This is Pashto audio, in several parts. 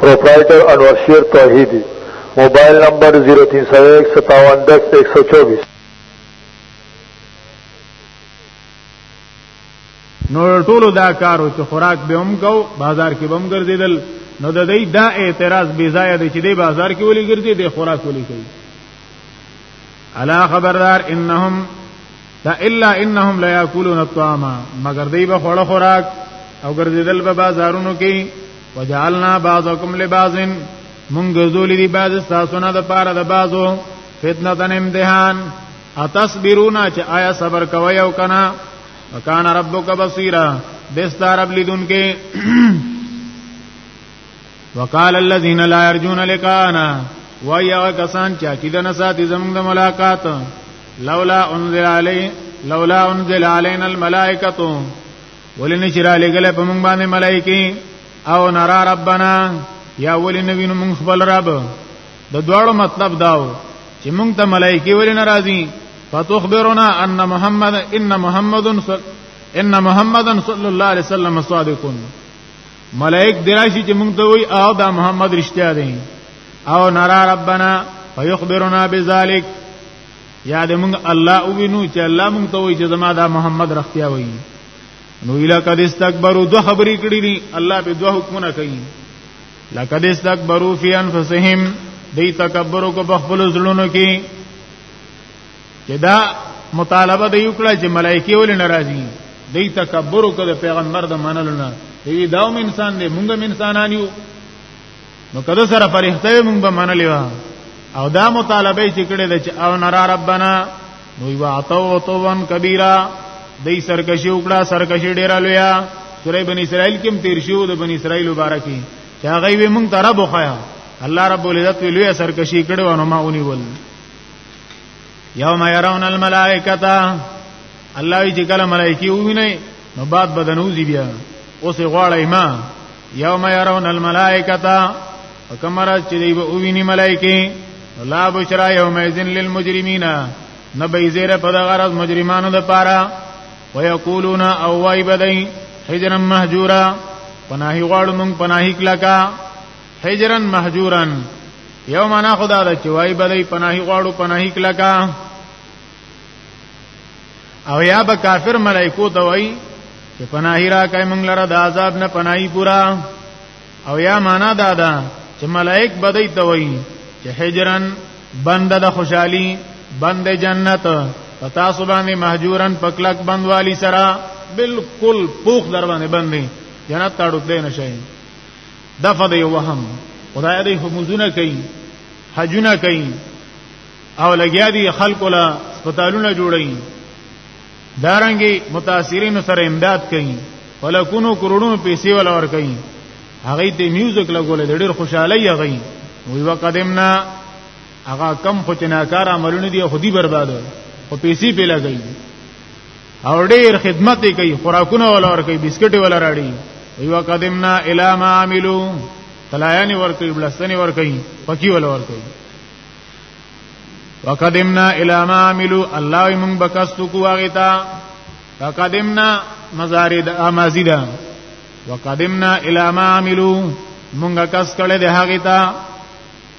پروپرائیٹر انورشیر توحیدی موبائل نمبر 03015710124 نو ټولو دا کارو چې خوراک به هم کو بازار کې بم ګرځیدل نو د دې دا اعتراض بی ځای دی چې د بازار کې ولي ګرځي د خوراک ولي کوي الا خبردار انهم دا الا انهم لا یاکلون الطعام مگر دی به خړ خوراک او ګرځیدل به بازارونو کې وجعلنا بعضکم لبعض مونږ ګرځول دي بعض تاسو نه د پاره د بعضو فتنه تن امتحان اتصبرون چې آیا صبر کوي او کنه وکانه ربک بصیرا بستر اب لیدون کې وقال الذين لا يرجون لقاءنا ويا کسان چې عقیده نه ساتي زموږ د ملاقات لولا انزل عليه لولا انزل علينا الملائکه ولنه چې را لګل په موږ باندې ملائکه او نرا ربنا یا ولنه وینو موږ خپل رب د دوړو مطلب داو چې موږ ته ملائکه ولې ناراضي فتخبرنا ان محمد ان محمد ان محمد صلی الله علیه وسلم صادقون ملائک دراشي چې مونږ ته وي او دا محمد رښتیا دی او نرا ربنا فیخبرنا بذلک یا دې مونږ الله او وینو چې الله مونږ ته وي چې زما دا محمد رښتیا وي نو اله قد استكبروا دوه خبرې کړې دي الله په دوه حکمونه کوي لقد استكبروا في انفسهم دې تکبر کو په خپل ځلونو کې چې دا مطالبه دی وکړه چې ملایکی ولې ناراضي دی تکبر وکړ پیغمبر د منلو نه دی دا هم انسان دی مونږ هم انسانان یو نو کده سره فرښتې مونږ به منلې وا او دا مطالبه چې کړې ده چې او نرا ربنا نو یو اتو توان کبیره دی سرکشي وکړه سرکشي ډیر لویا سورې بنی اسرائیل کې هم تیر شو د بنی اسرائیل مبارکي چې هغه وي مونږ ته رب خو الله رب العزت لوی سرکشي کړو نو ما اونې ول یوم يرون الملائکه الله یې چې کله ملائکی وویني نو بعد بدنوزی بیا اوس غواړی ما یوم يرون الملائکه وکمرات چې دی وویني ملائکی لا بشرا یوم اذن للمجرمین نبی زیر په دغه راز مجرمانو د پاره ويقولون او وای بدای حجرا مهجورا پناهي غواړو مونږ پناهي کلکا هجرن مهجورن یو معنا خدا دا چې وای بدای پناهي غواړو پناهي کلکا او یا به کافر ملائکو ته وای چې پناهي را کای مونږ لره د عذاب نه پناهي پورا او یا معنا دا ده چې ملائک بدای ته وای چې هجرن بند د خوشحالي بند جنت پتا سبحانه مهجورن پکلک بندوالی سرا بالکل پوخ در باندې بندي جنت تاړو دې نشي دفع دی وهم خدای دې همزونه کوي حجونه کوي او لګیا دي خلق لا سپیټالونه جوړي دارنګي متاثرین سره امداد کوي ولکونو کروڑونو پیسې ولا ور کوي هغه ته میوزیک لګولې ډېر خوشاله یې غي وی وقدمنا هغه کم خو چې ناکار عملونه دي خودي برباد او پیسې پیلا کوي او ډیر خدمت کوي خوراکونه ولا ور کوي بسکټ ولا راړي ایو قدمنا الی ما عملو تلایانی ور کوي بلستنی ور کوي پکی ولا ور کوي وقدمنا الی ما عملو الله موږ بکستو کو واغتا وقدمنا مزارد امازیدا وقدمنا الی ما عملو موږ کس کړه د هغه تا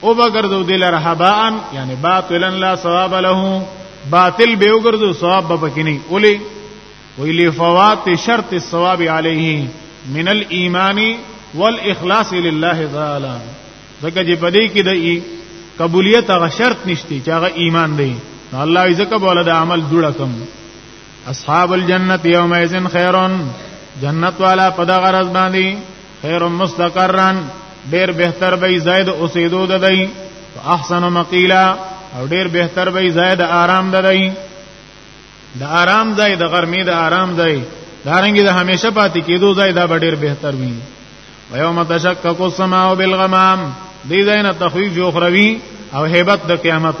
او بغردو دل رهبان یعنی باطلا لا ثواب له باطل به وګرځو ثواب به پکې نه اولی ویلی فوات شرط الثواب علیه من الايمان والاخلاص لله تعالی ځکه چې پدې کې د قبولیت هغه شرط نشته چې هغه ایمان دی الله یې ځکه بوله د عمل جوړه کوم اصحاب الجنت یومئذ خیرون جنت والا په دغه ورځ باندې خیر مستقرن ډیر بهتر به زید اوسېدو د دی احسن مقیلا او ډیر بهتر به زید آرام د دی د آرام ځای د ګرمي د آرام ځای دارنګي د همیشه پاتې کېدو ځای دا به ډیر بهتر وي ويوم تشقق السماء بالغمام دې ځای نه تخویف جو خروي او hebat د قیامت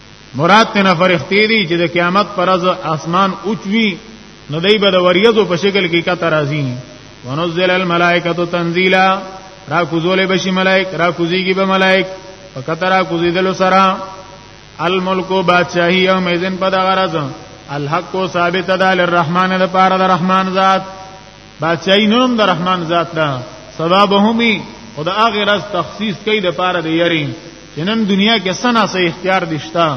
مراد ته نه فرښتې دي چې د قیامت پر ورځ اسمان اوچوي نو دای به د وریځو په شکل کې کا ترازی ونزل الملائکه تنزیلا را کوزول بشي ملائک را کوزيږي به ملائک فکترا کوزیدل سرا الملک بادشاہی یوم اذن په دغه ورځ الحق ثابت ده للرحمن لپاره د رحمان ذات بادشاہي نوم د رحمان ذات ده سبا به همي خدا هغه راز تخصیص کوي د پاره دی یری چې نن دنیا کې سنا سه اختیار دشتا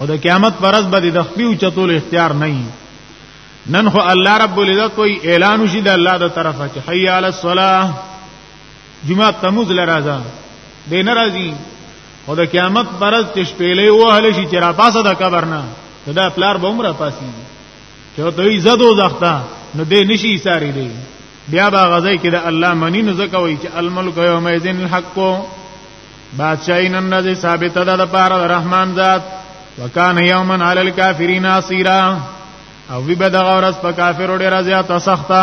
او د قیامت پر ورځ به د خپل چتول اختیار نه نن خو الله رب العزت کوئی اعلان وشي د الله د طرفه چې حي علی الصلاه جمعه تموز لرازا دین راځي او د قیامت پر ورځ چې شپېلې وهل شي چې را پاسه د قبر نه دا پلار به عمره پاسي چې ته یې زدو زخته نو دې نشي ساري دی بیا با غزای کې د الله منی نو زکه وای چې الملک یوم یذن الحق بادشاہی نن نه ثابت ده د پاره رحمان ذات وکان یوما علی الکافرین اسیرا او وی به د غورس په کافر ډیر زیات سخته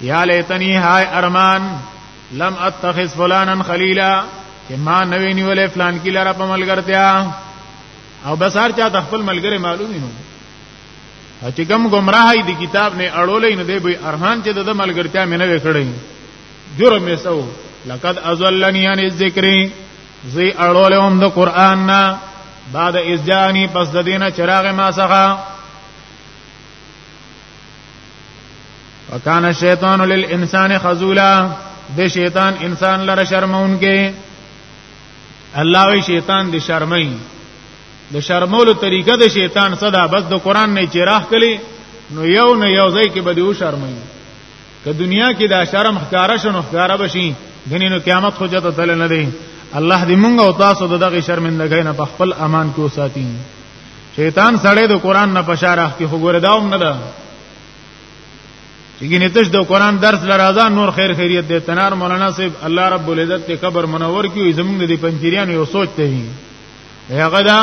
یا لیتنی های ارمان لم اتخذ فلانا خلیلا چې ما نوې نیولې فلان کی لاره په ملګرتیا او بس هر چا د خپل ملګری معلومي نو چې کوم گمراهي د کتاب نه اړولې نه دی به ارمان چې د ملګرتیا مې نه وکړي جرم یې سو لقد ازلنی عن الذکر زی اړولې هم د قران نه بعد ازجانی پس د دینه چراغ ما څخه وکانه الشیطان للانسان خذولا د شیطان انسان لره شرمون کې الله وی شیطان د شرمای د شرمولو طریقه د شیطان صدا بس د قران نه چراغ کړي نو یو نه یو ځای کې به دیو شرمای که دنیا کې دا شرم ښکارا شنو ښکارا بشي غنی نو قیامت خو جته تل نه دی الله دې مونږ او تاسو دغه شرمندګۍ نه په خپل امان کې وساتي شیطان سړی د قران نه پشارخ کې خو ګوره داوم نه ده چې ګینه تش د قران درس لرازا نور خیر خیریت دې تنار مولانا صاحب الله رب العزت ته قبر منور کیو زمونږ د پنځیریان یو سوچ ته هی هغه دا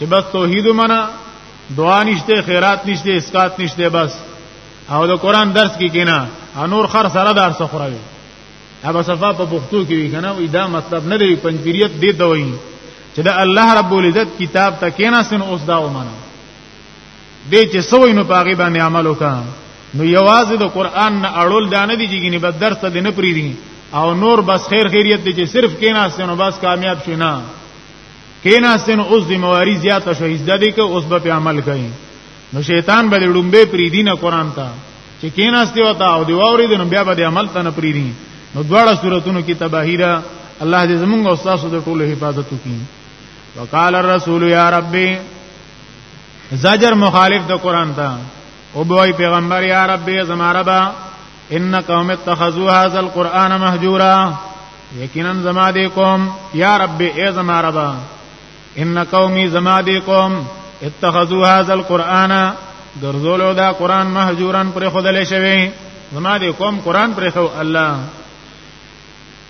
چې بس توحید منا دعا نشته خیرات نشته اسقات نشته بس او د قران درس کې کینا انور خر سره دار سره هغه صفه په پښتو کې وی کنه وی دا مطلب نه دی پنځپیریت دی دوی چې دا الله رب العزت کتاب ته کینا سن اوس دا ومنه دې چې سوې نو پاغي باندې عمل وکا نو یوازې د قران نه اړول دا نه دی چې ګنې بد درس دې نه پریری او نور بس خیر خیریت دې چې صرف کینا سن او بس کامیاب شې نه کینا سن اوس ذمہ واری زیاته شوې زده دې کې اوس به عمل کوي نو شیطان به لومبه پری دینه قران ته چې کیناسته وتا او دی ووري د نو بیا به عمل ته نه پری دي نو دواړه صورتونو کې تباہی ده الله دې زمونږ او تاسو د ټولو حفاظت وکړي وقال الرسول یا ربي زجر مخالف د قران ته او بوای پیغمبر یا ربي زما ربا ان قوم اتخذوا هذا القران مهجورا یقینا زما دې قوم یا ربي ای زما ربا ان قومي زما دي قوم اتخذوا هذا القرآن ګرځولو دا قران مهجورن پر خدل شوی زما دي قوم قران پر خو الله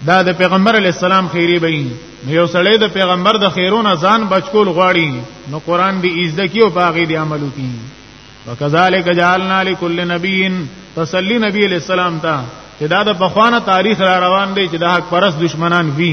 دا د پیغمبر علی السلام خیری بې یو سړی د پیغمبر د خیرونه ځان بچکول غواړي نو قران دی عزت کیو باغی دی عملو کی وکذالک جعلنا لكل نبی تسلی نبی علیہ السلام ته چې دا د بخوانه تاریخ را روان دی چې د حق پرس دشمنان وی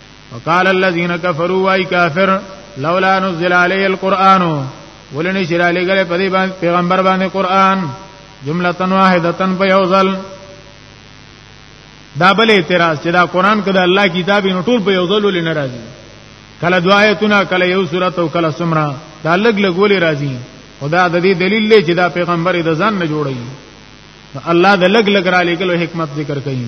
وقال الذين كفروا واي كافر لولا نزل عليه القران ولني شر عليه غره په دې باندې پیغمبر باندې قران جمله واحده په یو ځل دا بل اعتراض چې دا قران کده الله کتاب نو ټول په یو ځل ولې ناراضي کله دعایتونه کله یو سورته او کله سمرا دا لګ لګ ولې راضي خدا د دې دلیل دی چې دا پیغمبر د ځان نه جوړي الله د لګ لګ را لګلو حکمت ذکر کوي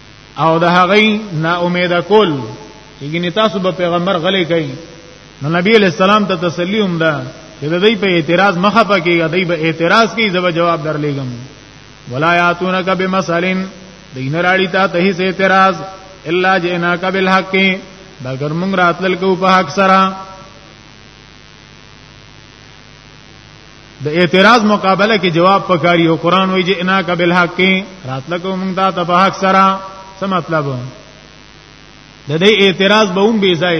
او د هغه نا امید کول یګنی تاسو به پیغمبر غلې کوي نو نبی علیہ السلام ته تسلی هم ده چې د دې په اعتراض مخه پکېږي دای به اعتراض کوي زو جواب درلېګم ولا یاتونک بمثلن دین راړی ته ته هیڅ اعتراض الا جئنا قبل حق بلګر موږ راتل کو په حق سره د اعتراض مقابله کې جواب پکاري او قران وایي جئنا کبل حق راتله کوم موږ ته په حق سره څه مطلب د دې اعتراض به هم بي ځای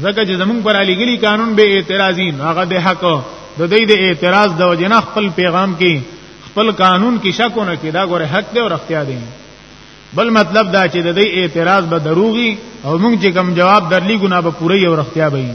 ځکه چې زمونږ پر علی ګلی قانون به اعتراضین هغه د حق د دې د اعتراض د وجنه خپل پیغام کې خپل قانون کې شکونه کې دا ګوره حق دی او اختیار دی بل مطلب دا چې د دې اعتراض به دروغي او موږ چې کوم جواب درلی ګنا به پوره او اختیار به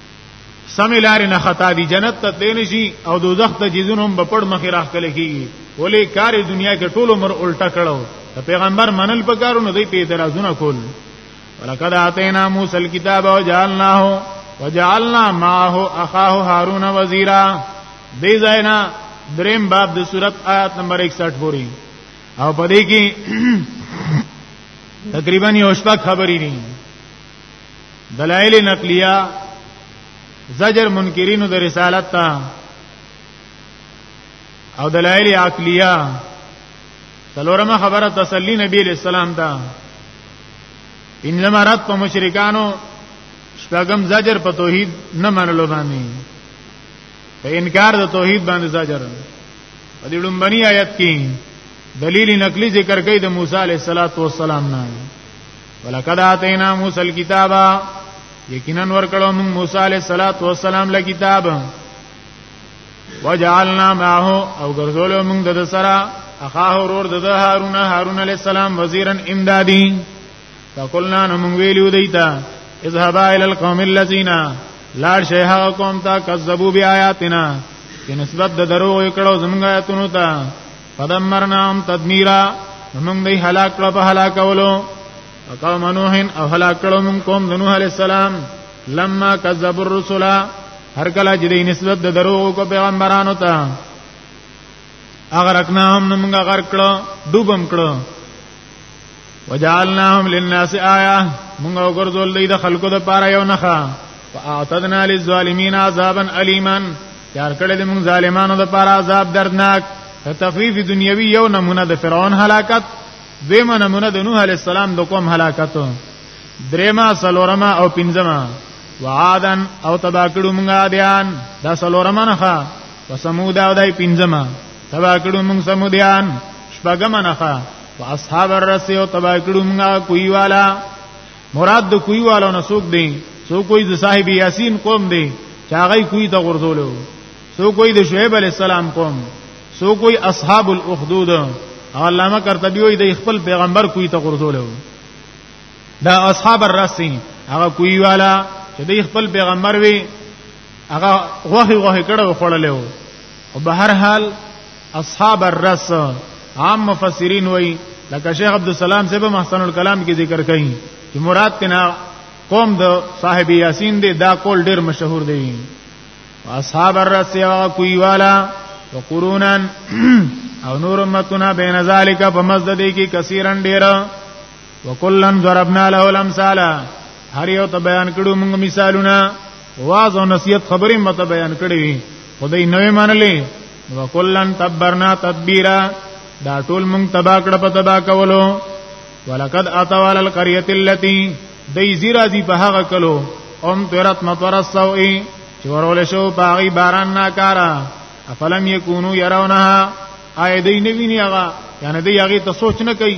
سمې لارې نه خطا دي جنت ته تللی نه شي او دوزخ ته چې ځونه هم به پړ مخې راښکلی کېږي ولې کار یې دنیا کې ټول عمر الټه کړو د پیغمبر منل په کارو نه دی په اعتراضونه کول ولقد آتینا موسی الکتاب وجعلناه وجعلنا معه اخاه هارون وزیرا دې ځاینا دریم باب د صورت آیات نمبر 61 پوری او پدې کې تقریبا یو شپږ خبرې دي دلائل نقلیه زجر منکرینو د رسالت ته او دلائل عقلیه څلورمه خبره تسلی نبی علیہ السلام ته انما رد په مشرکانو شپږم زجر په توحید نه منلو باندې په انکار د توحید باندې زجر په دې لومبني آیت کې دلیل نقلی ذکر کوي د موسی علیه السلام نه ولقد اتینا موسی الكتاب یقینا ورکړو موږ موسی علیه الصلاۃ والسلام له کتاب وجعلنا معه او ګرځولو موږ د سره اخاه ورور د هارون هارون علیه السلام وزیرن امدادی فقلنا موږ ویلو دیتا اذهبا الى القوم الذين لا شيء هغه قوم ته کذبوا بیااتنا چې نسبت د دروغ کړو زمونږ آیاتونو ته فدمرناهم تدمیرا موږ دې هلاک کړ په هلاکولو قوم نوح او هلاک کړو موږ قوم نوح علی السلام لما کذب الرسل هر کله چې دې نسبت د دروغ کو پیغمبرانو ته اگر اکناهم موږ غر کړو ډوبم کړو وجعلناهم للناس آیا موږ وګرځول دی د خلکو د پاره یو نخا فاعتدنا للظالمین عذابا الیما یار کړه د موږ ظالمانو د پاره عذاب دردناک تخفیف دنیوی یو نمونه د فرعون هلاکت دیمه نمونه د نوح علی السلام د قوم هلاکت دریمه سلورمه او پنځمه وعادن او تباکړو موږ دیان دا سلورمه نه ښا وسمودا او دای پنځمه تبا کړو موږ سمودیان شپګم نخا واصحاب الرس او تبا کړو موږ کوی والا مراد د کوی والا نه سوق دی سو کوئی د صاحب یاسین قوم دی چاغی کوی ته غرزولو سو کوئی د شعیب علی السلام قوم سو کوئی اصحاب الاخدود علامه کرتبی وی د خپل پیغمبر کوی ته غرزولو دا اصحاب الرس هغه کوی والا چې د خپل پیغمبر وی هغه غوخي غوخي کړه وخړلې وو او به هر حال اصحاب الرس عام مفسرین وای لکه شیخ عبد السلام صاحب محسن الکلام کې ذکر کړي چې مراد تنا قوم د صاحب یاسین دی دا کول ډیر مشهور دی اصحاب الرس یا کوی والا وقرونا او نور امتنا بین ذالک فمزد دی کی کثیرن ډیر وکلن ضربنا له الامثال هر یو ته بیان کړو موږ مثالونه واز او نصیحت خبرې مت بیان کړې وي خدای نوې منلې وکلن تبرنا تدبیرا دا ټول مونږ تبا کړ په تبا کولو ولقد اتوال القريه التي دای زیرا دی په هغه کلو ام ترت مطر السوء چې ورول شو باغی باران ناکارا افلم یکونو يرونها آی دای نویني هغه یعنی دای هغه ته سوچ نه کوي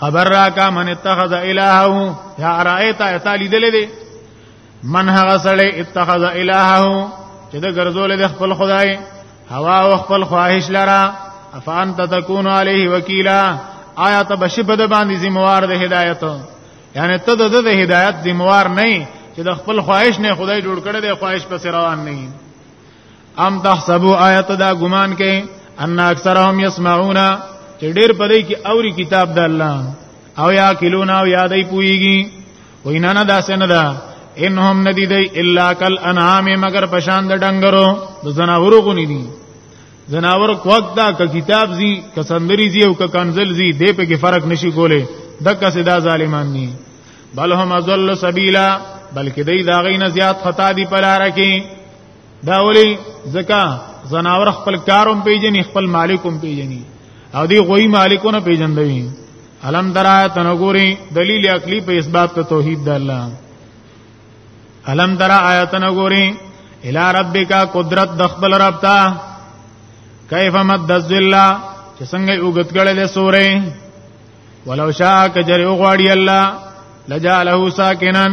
خبر را کا من اتخذ الهه یا رایت اتالی دلې دې من هغه سړی اتخذ الهه چې د ګرځول د خپل خدای هوا او خپل خواهش لرا افان تتكون عليه وکیلا آیا ته بشي په د باندې ذمہوار د هدایت یعنی ته د د هدایت ذمہوار نه چې د خپل خواهش نه خدای جوړ کړی د خواهش په روان نه ام تحسبوا آیت دا ګمان کې ان اکثرهم يسمعون چې ډېر په دې کې اوري کتاب د الله او یا کلون او یادې پويږي وینا نه داسې نه ده انهم ندی دی الا کل انعام مگر پشان د ډنګرو د زناورو غونی دي زناور کوک دا ک کتاب زی ک سندری زی او ک کنزل زی دې په کې فرق نشي کوله دکه سدا ظالمان دي بل هم ذل سبیلا بلکې دای دا غینه زیات خطا دی پلار کې دا ولی زکا زناور خپل کاروم پیجنې خپل مالکوم پیجنې او دی غوی مالکونه پیجندوی علم درایت نګوري دلیل عقلی په اسباب ته توحید د الله علم درا آیت نګوري الی ربک قدرت د خپل رب ته کیف مد الذل چې څنګه وګت کړي له سورې ولو شاء کجر غواړي الله لجاله ساکنن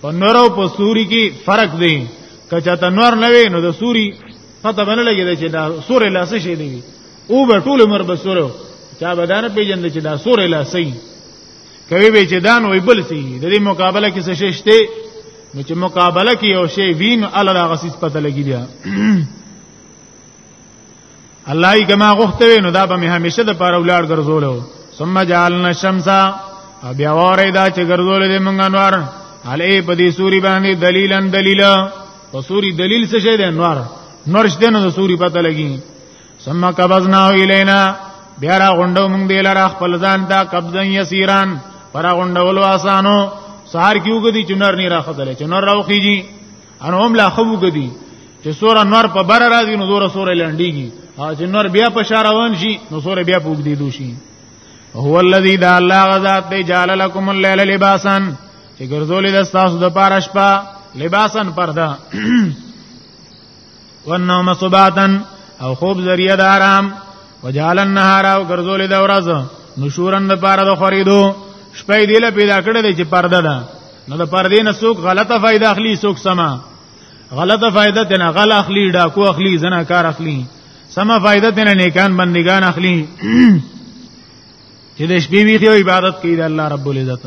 په نور او په سوري کې فرق دی کچا ته نور نه وي نو د سوري پته باندې لګی دی چې دا سورې لاسه شي دی او به ټول عمر به سورو چا به دانه پیجن چې دا سورې لاسه کوي به چې دان وي بل سي د دې مقابله کې څه شته نو چې مقابله کې یو شی وین الله غسیس پته لګی بیا الله یې کما غوښته وي نو دا به مې همیشه د پاره ولار ګرځولو ثم جعلنا الشمس بیا وره دا چې ګرځولې دې مونږ انوار علی په دې سوري باندې دلیلن دلیل په سوري دلیل څه شه دې انوار نور شته نو سوري پته لګي ثم قبضنا الینا بیا را غونډو مونږ دې لاره خپل ځان دا قبضن یسیران پر غونډولو آسانو سهار کیوګدي چنر نه راخدل چنر راوخیږي ان هم لا خو وګدي چې سور انور په بر راځي نو زور سور لنډيږي او چې نور بیا په شار روان شي نو سور بیا پوګ دی دوشي هو الذی دا الله غزاد دی جعل لكم الليل لباسا چې ګرځولې د تاسو د پاره شپه لباسا پرده والنوم صباتا او خوب ذریعہ د آرام وجعل النهار او ګرځول د ورځ نشورن د پاره د خریدو شپې دی له پیدا کړې د چې پرده ده نو د پردې نه څوک غلطه فائدہ اخلي څوک سما غلطه فائدہ تنه غل اخلي ډاکو اخلي زنا کار اخلي سما فائدہ تنه نیکان بندگان اخلي چې د شپې ویخي عبادت کوي د الله رب العزت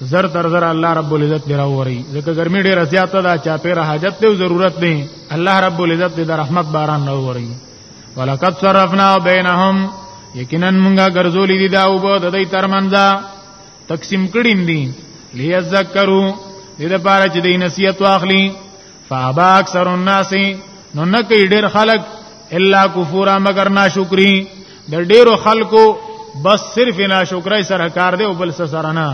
زر تر زر الله رب العزت دی راووري ځکه ګرمي ډیره زیاته ده چا پیره حاجت دی ضرورت دی الله رب العزت دی رحمت باران راووري ولقد صرفنا بینهم یقینا مونږه ګرځولې دي دا او به د دې ترمنځ تقسیم کړیم دي لیذکروا دې لپاره چې دې نصیحت واخلي فابا اکثر الناس نو نکي ډیر خلق الا کفورا مگر ناشکری د ډیرو خلقو بس صرف ناشکرای سره کار دی او بل سره نه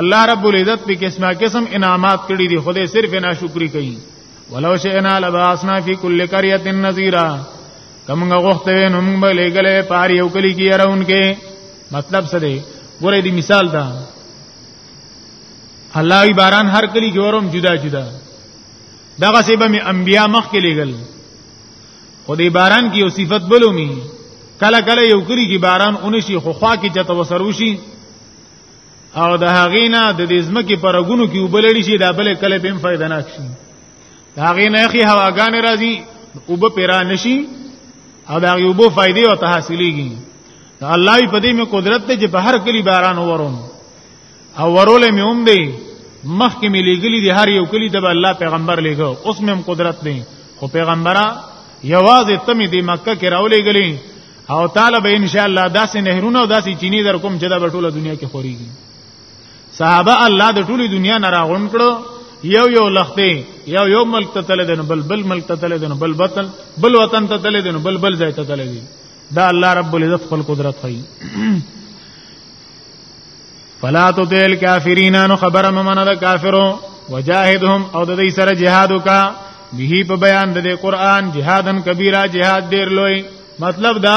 الله رب العزت په قسمه قسم انعامات کړی دی خدای صرف ناشکری کوي ولو شئنا لباسنا فی کل قريه نذیرا کومه غوښته نو موږ به لګلې پاری یو کلی کې راونکې مطلب څه دی ګورې دی مثال دا الله وی باران هر کلی کې وروم جدا جدا دغه سبب می انبیا مخ کې لګل خو دې باران کې یو صفت بلومي کله کله یو کلی کې باران اونشي خو خوا کې چته وسروشي او د هغینا د دې زمکه پر غونو کې وبلړي شي دا بل کله بهم فائدہ نه شي دا هغینا اخی هواګان راځي وب پیرا نشي او دا یو بو فائدې او ته حاصلېږي الله په دې مې قدرت ته چې بهر کلی باران وروم او ورولې مې هم دی مخکې مې لګلی دی هر یو کلی د الله پیغمبر لګو اوس مې هم قدرت دی خو پیغمبره یوازې تمې دی مکه کې راولې غلی او تعالی به ان شاء الله داسې نهرونه او داسې چینی در کوم چې دا ټوله دنیا کې خوريږي صحابه الله د ټوله دنیا نه راغون کړو یو یو لخته یو یو ملک ته تل دین بل بل ملک ته تل دین بل بطن بل وطن ته تل دین بل بل ځای ته تل دین دا الله رب العزت خپل قدرت ښيي فلا تطيل کافرین نو خبر ممن د کافرو وجاهدهم او د دې سره جهاد وکا به په بیان د قران جهادن کبیره جهاد ډیر لوی مطلب دا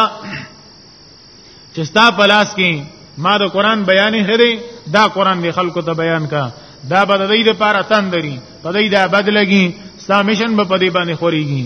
چې ستا پلاس کې ما د قران بیانې هره دا قران به خلکو ته بیان کا دا به د دې لپاره تندري په دې دا بدلږي ستا مشن به په دې باندې خوريږي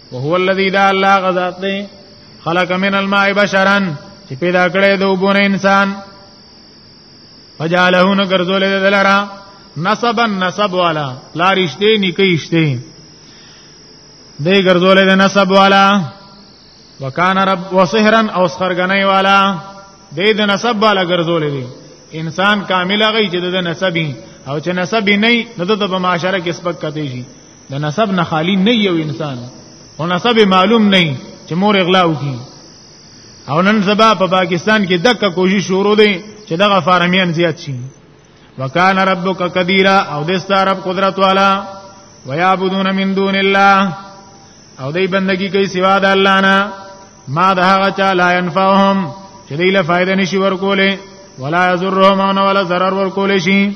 وهو الذي دا الله غذات دی خلق من الماء بشرا چې پیدا کړی د وبونه انسان فجعله نو ګرځولې د لرا نسبا نسب والا لا رشته نکېشته دې ګرځولې د نسب والا وکان رب وسحرا او سرګنۍ والا دې د نسب والا ګرځولې دي انسان کامل غي چې د نسبي او چې نسبي نه نو د معاشره کې سپک کته شي د نسب نه خالی نه یو انسان او نسب معلوم نه چې مور اغلا وکي او نن سبا په پاکستان کې دغه کوشش شروع دی چې دغه فارمیان زیات شي وکان ربک قدیرا او د ستارب قدرت والا ويعبدون من دون الله او دای بندگی کوي سوا د الله نه ما د هغه چا لا ينفعهم چې دې له فائدې نشي ورکولې ولا يضرهم ولا ضرر ورکولې شي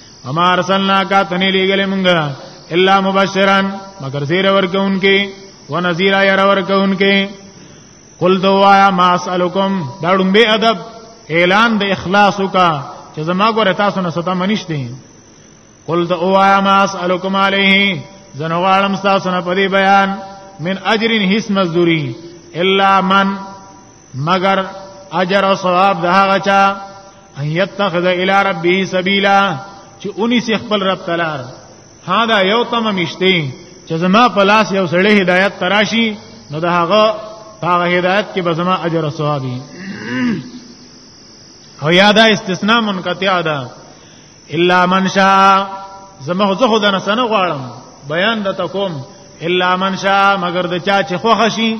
اما ارسلنا کا تنی لګلې مونږه الا مبشران مگر زیر ورکونکي ونذیر ير ورکونکي قل دوایا ما اسالکم دا ډمبه ادب اعلان د اخلاص کا چې زما ګوره تاسو نه ستا منیش دي قل دوایا ما اسالکم علیه زنه غالم تاسو نه پدی بیان من اجر هیڅ مزدوری الا من مگر اجر او ثواب د هغه چا ان يتخذ الى ربه سبيلا چې اونې سي خپل رب تلار ها دا یو تم مشته چې زما په لاس یو سړی هدایت تراشي نو دا هغه هغه هدایت کې به زما اجر او ثواب او یادا استثناء منقطع ده الا من شاء زما خو خو د نسنه غواړم بیان د تکوم الا من شاء مگر د چا چې خوښ شي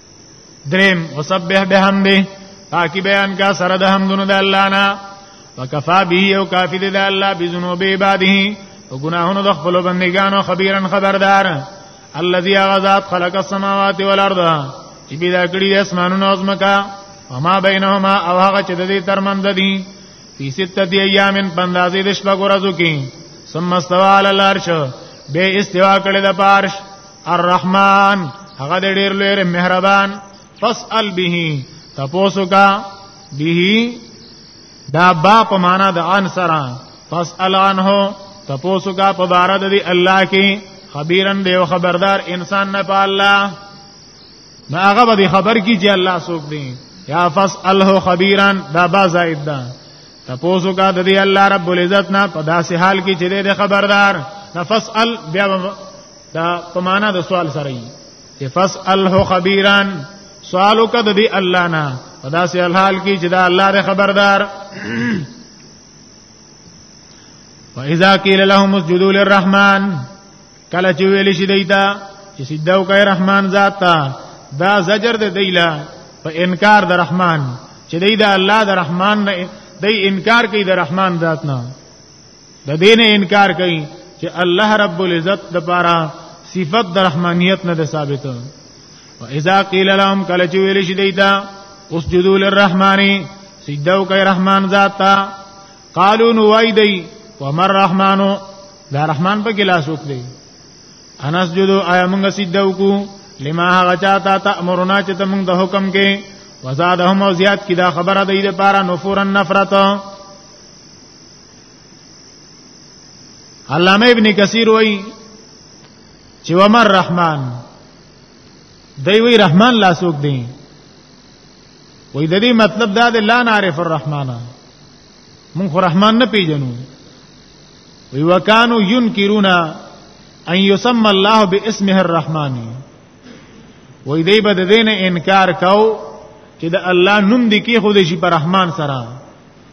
دریم وسبح بحمده پاکی بیان کا سره د حمدونو د الله نه وکفا به او کافی د الله بذنوب عباده او گناهونو د خپل بندگانو خبيرن خبردار الذي غزاد خلق السماوات والارض چې پیدا کړی د اسمانونو او زمکا وما بینهما او هغه چې د دې ترمنځ دي فی سته دی ایامن پندازې د شپږ ورځو کې ثم استوى على العرش به استوا کړی د پارش الرحمن هغه ډیر لوی مهربان فاسأل به تاسو کا به دا با په معنا د ان سره فاسأل عنه تاسو کا په بار د دی الله کې خبيرن دی خبردار انسان نه په الله ما هغه به خبر کی چې الله سوک دی یا فاسأله خبيرا دا با زائد ده تاسو کا د دی الله رب العزت نه په داسې حال کې چې دی خبردار نفسأل بیا دا په معنا د سوال سره یي چې فسأله خبيران سوال وکړه د الله نه په داسې حال کې چې دا الله دې خبردار فاذا قيل لهم اسجدوا للرحمن کله چې ویل شي دیتا چې سجده وکړي رحمان ذات ته دا زجر د دیلا په انکار د رحمان چې دی دا الله د رحمان نه دی انکار کوي د رحمان ذات نه د دین انکار کوي چې الله رب العزت د پاره صفت د رحمانیت نه ده ثابت او اذا قیل لهم کله چې ویل شي دیتا اسجدوا للرحمن سجدو کوي رحمان ذات تا قالو نو وای دی ومر رحمانو دا رحمان په کې لاس وک دی انس جدو آیا موږ سجدو کو لما هغه چاته تأمرنا چې ته موږ د حکم کې وزادهم او زیات کی دا خبره دی د پاره نفورن نفرت علامه ابن کثیر وای چې ومر رحمان دی وی رحمان لا سوق دی وې د دې مطلب دا دی لا نعرف الرحمن مونږ رحمان نه پیژنو وی وکانو ينکرون ان يسمى الله باسمه الرحمن وې دې بد دین انکار کاو چې د الله نوم دی کې خو دې شي پر رحمان سره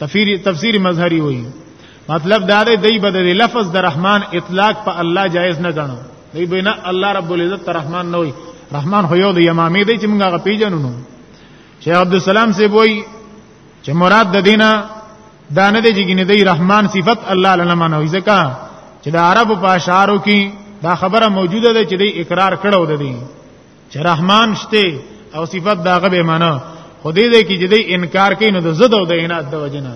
تفسیر تفسیر مظهری وایي مطلب دا دی دی به د لفظ د رحمان اطلاق په الله جایز نه غنو دی به نه الله رب العزت رحمان نه وي رحمان خو یو د یمامې دی چې موږ غ پیژنو نو شیخ عبد السلام سی وایي چې مراد د دینه دا نه دی چې ګنې دی رحمان صفت الله لنا منو ځکه چې د عربو په اشعارو کې دا خبره موجوده ده چې دی اقرار کړو د دې چې رحمان شته او صفت داغه به معنا خو دې دې کې چې دې انکار کوي نو د زد او د عنایت د وجنه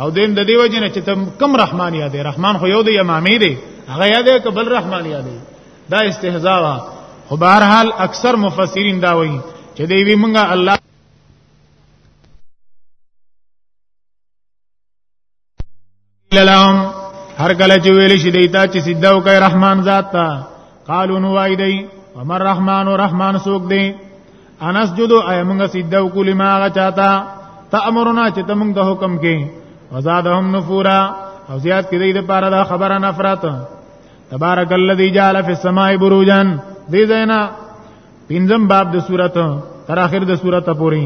او دیم د دې وجنه چې تم کم رحمان یاد رحمان خو یو دی امامي دی هغه یاد ک بل رحمان یاد دی دا استهزاء وا خو بهر حال اکثر مفسرین دا وایي چې دې وی مونږه الله لهم هر کله چې ویل شي دیتا چې سیدا او کوي رحمان ذات تا قالو نو وای دی عمر رحمان او رحمان سوق دی انس جدو ایمنګ سیدا او کلی ما غچاتا تامرنا چې تمنګ د حکم کې وزادهم نفورا او زیات کړي د پاره دا خبره نفرت تبارک الذی جعل فی السماء بروجا دې زینا پنځم باب د صورت تر اخر د صورت پورې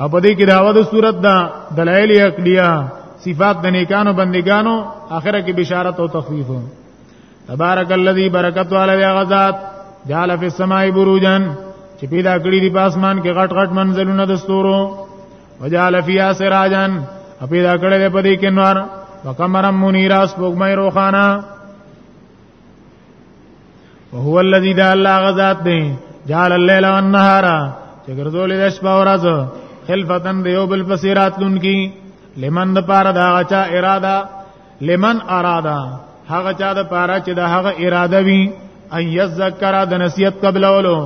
او په دې کې داوا د صورت دا دلایل عقلیه صفات د نیکانو بندگانو اخره کې بشارت او تخفیف تبارک الذی برکت علی غزاد جعل فی السماء بروجن چې پیدا کړی دی په اسمان کې غټ غټ منزلونه د ستورو وجعل فیها سراجن پیدا کړی دی په دې کې نور وکمرم منیرا سپوږمۍ روخانه وهو الذي دا الله غذات دی جعل الليل والنهار چې ګرځول د شپه او ورځ خلفتن دیو بل بصیرات لونکی لمن د پاره دا چا اراده لمن اراده هغه چا د پاره چې دا هغه اراده وی ان یذکر د نصیحت قبل اولو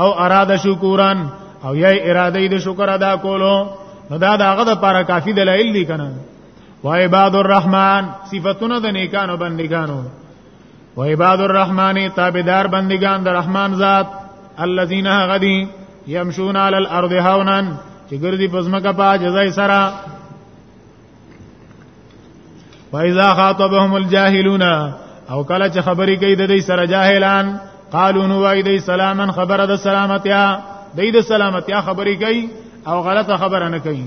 او اراده شکورن او یا اراده د شکر ادا کولو نو دا داغه د پاره کافی دلایل دي کنه و عباد الرحمن صفاتونه د نیکانو بندګانو و عباد الرحمن تابعدار بندگان د رحمان ذات الذين غدي يمشون على الارض هونا چې ګرځي پزماکه په جزای سره فاذا خاطبهم الجاهلون او کله چې خبرې کوي د دې سره جاهلان قالو نو وای دې سلامن خبره د سلامتیا دې د سلامتیا خبرې کوي او غلطه خبره نه کوي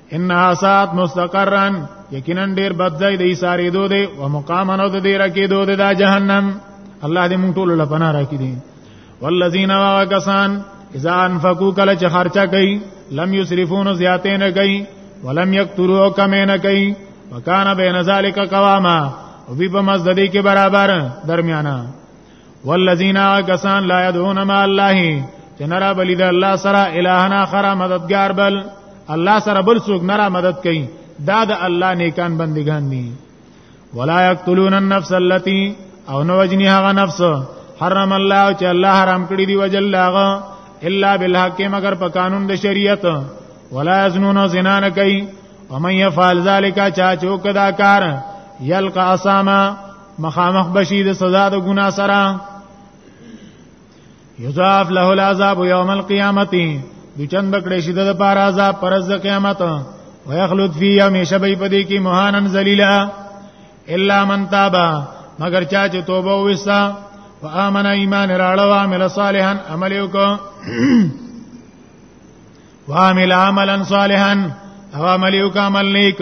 انها سات مستقرا یقینا ډیر بد ځای دی ساری دو دی او مقام نو د دې رکی دو دی دا جهنم الله دې مونږ ټول له پناه راکې دي والذین واکسان اذا انفقوا کله چې خرچه کوي لم یسرفون زیاتې نه کوي ولم یکتروا کم نه کوي وکانا بین ذالک قواما او بی په مزدی کې برابر درمیانا والذین کسان لا يدعون مع الله چې نرا بلی د الله سره الہنا خره مددگار بل الله سره بل څوک نرا مدد کوي دا د الله نیکان بندگان دي ولا یقتلون النفس التي او نو وجنی هغه نفس حرم الله چې الله حرام کړی دی وجل هغه الا بالحق مگر په قانون د شریعت ولا یزنون زنا نه کوي ومن يفعل ذلك چا چوک دا کار یلقى اسامه مخامخ بشي د سزا د ګنا سره یضاف له العذاب یوم القیامت د چند بکړې شي د پار عذاب پرز د قیامت او یخلد فی همیشه به پدې کې مهانن ذلیلا الا من تاب مگر چا چې توبه وستا و امن ایمان راړو عمل صالحا عمل وکړه وعمل عملا صالحا او عمل وکړه عمل نیک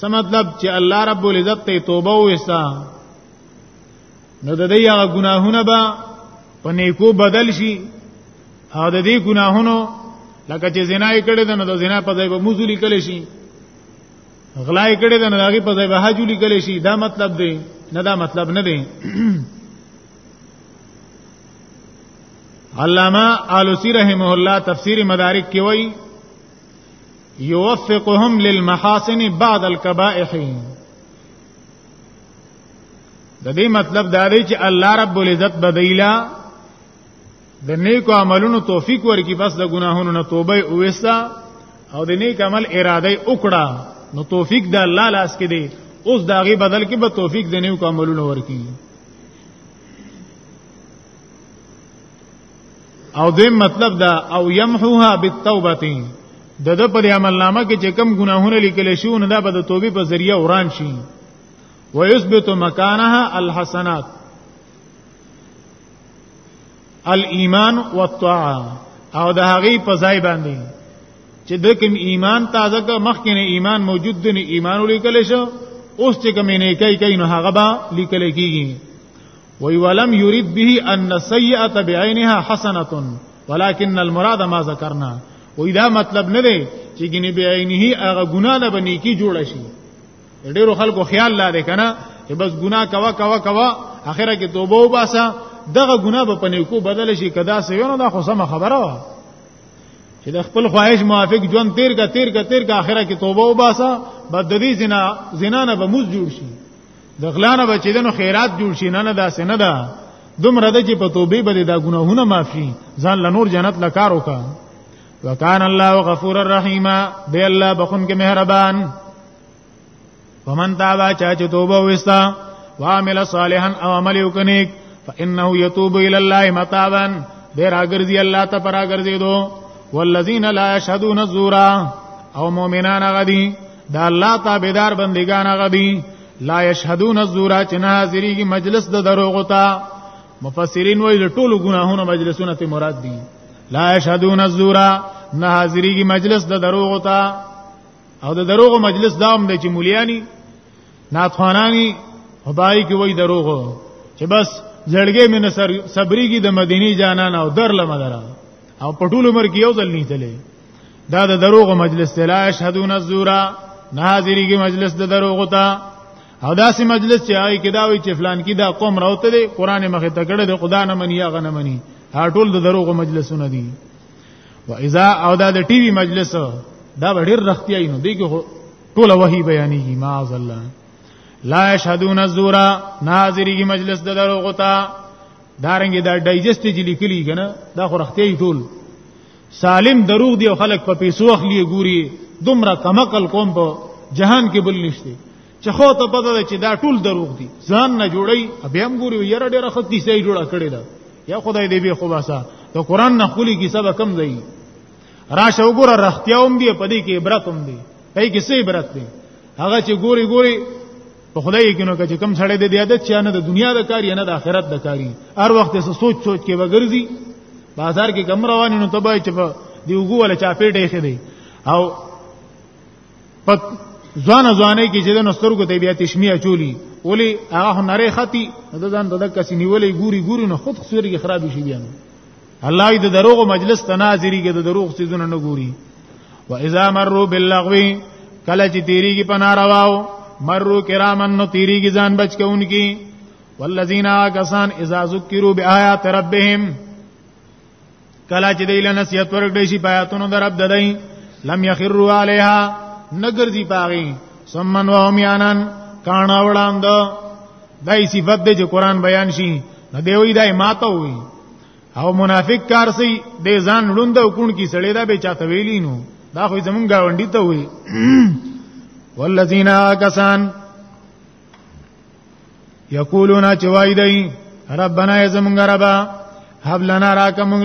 څه مطلب چې الله رب العزت ته توبه وستا نو د دې هغه ګناهونه به په نیکو بدل شي او د دې ګناهونو لکه چې زنا یې کړې ده نو د زنا په ځای به موزو لیکل شي غلا یې کړې ده نو هغه په ځای به حج لیکل شي دا مطلب دی نه دا مطلب نه دی علامہ آلوسی رحمه الله تفسیر مدارک کې وایي یوفقهم للمحاسن بعد الكبائح د دې مطلب دا دی چې الله رب العزت بدایلا د نیکو عملونو توفیق ورکړي بس د ګناهونو نه توبه وستا او د نیک عمل اراده وکړه نو توفیق د الله لاس کې دی اوس داغي بدل کې به توفیق د نیکو عملونو ورکړي او دې مطلب دا او يمحوها بالتوبه د د پر عمل نامه کې چې کم ګناهونه لیکل شي نو دا به د توبې په ذریعہ وران شي ويثبت مکانها الحسنات الايمان والطاعه او د هغه په ځای باندې چې د کوم ایمان تازه کا مخکې نه ایمان موجود دی نه ایمان لیکل شو اوس چې کوم نه کوي کوي نو هغه به لیکل کیږي وی ولم يريد به ان السيئه بعينها حسنه ولكن المراد ما ذكرنا وی دا مطلب نه دی چې ګنې بعينه هغه ګناه نه بنې کی جوړ شي ډیرو خلکو خیال لاره کنه چې بس ګناه کوا کوا کوا اخره کې توبه وباسه دغه ګناه په پنیکو بدل شي کدا سویونه دا خو سم خبره وه چې د خپل خواهش موافق ژوند تیر کا تیر کا تیر کا اخره کې توبه وباسه بد دې زنا زنا نه به موز جوړ شي د غلانه بچی دنو خیرات جوړ شي نه نه داسې نه ده دومره ده چې په توبې به دا ګناهونه معافي ځان له نور جنت لکار وکا وکان الله غفور الرحیم دی الله بخون کې مهربان ومن تابا چا چې توبه وستا وعمل صالحا او عمل وکنیک فانه یتوب الی الله متابا دی راګرځي الله ته پر راګرځي دو والذین لا یشهدون الزور او مؤمنان غدی دا الله تابعدار بندگان هغه دي لا یشهدون الزور چې نه حاضرېږي مجلس د دروغ ته مفسرین وایي د ټولو ګناهونو مجلسونه ته مراد دي لا یشهدون الزور نه حاضرېږي مجلس د دروغ ته او د دروغ مجلس دا هم دی چې مولیانی ناتخوانانی خدای کې وایي دروغ چې بس زړګې مې نه صبرېږي د مدینی جانان او در لمدره او پټول عمر کې یو ځل نه تللی دا د دروغ مجلس ته لا شهدون الزورا ناظریږي مجلس د دروغ ته او داسې مجلس چې هغه کې دا وی چې فلان کې دا قوم راوته دي قران مخه ته کړه د خدا نه منی هغه نه منی هر ټول د دروغ مجلسونه دي و اذا او دا د ټي وي مجلس دا ډېر رختیا نه دی کې ټول وਹੀ بیانېږي معاذ الله لا شهدون الزورا ناظریږي مجلس د دروغ ته دارنګ دا ډایجست چې لیکلی کنه دا خو رختیا ټول سالم دروغ دی خلک په پیسو اخلي ګوري دومره کمکل قوم په جهان کې بل نشته چې خو ته پته ده چې دا ټول دروغ دي ځان نه جوړي بیا هم ګوري یاره ډېره خط دي سي جوړه کړې ده یا خدای دې به خو باسا د قران نه خولي کې سبا کم دی راشه وګوره رختیا هم دی په دې کې عبرت هم دی پای کې څه عبرت دی هغه چې ګوري ګوري په خدای کې نو چې کم سړی د دې عادت چې نه د دنیا د کاری نه د آخرت د کاری هر وخت څه سوچ سوچ کې وګرځي بازار کې کم روان نو تبای چې دی وګو ولا چا پیټه یې خدي او پت ځوان ځوانې کې چې د نسترګو ته بیا تشمیه چولی ولی هغه نری ختی د ځان د دک سینیولې ګوري ګوري نو خود خسوري خراب شي بیا نو الله دې دروغ مجلس ته ناظری کې د دروغ سيزونه نه ګوري و اذا مروا باللغو کله چې تیریږي په نارواو مرو کرامن نو تیریږي ځان بچ کونکي والذین کسان اذا ذکروا بیاات ربهم کله چې دیل نصیحت ورکړي شي پیاتونو در رب ددای لم یخروا علیها نګر دی پاغي سمن و امیانن کان وړاند دای صفت دې چې قران بیان شي نو دی وی دای ماته وی او منافق کار سي د ځان لوند او کون کی سړی دا به چاته ویلی نو دا خو زمونږ گاونډي ته وي والذین کسان یقولون چوای دی ربنا یزمون ربا حب لنا راک مونږ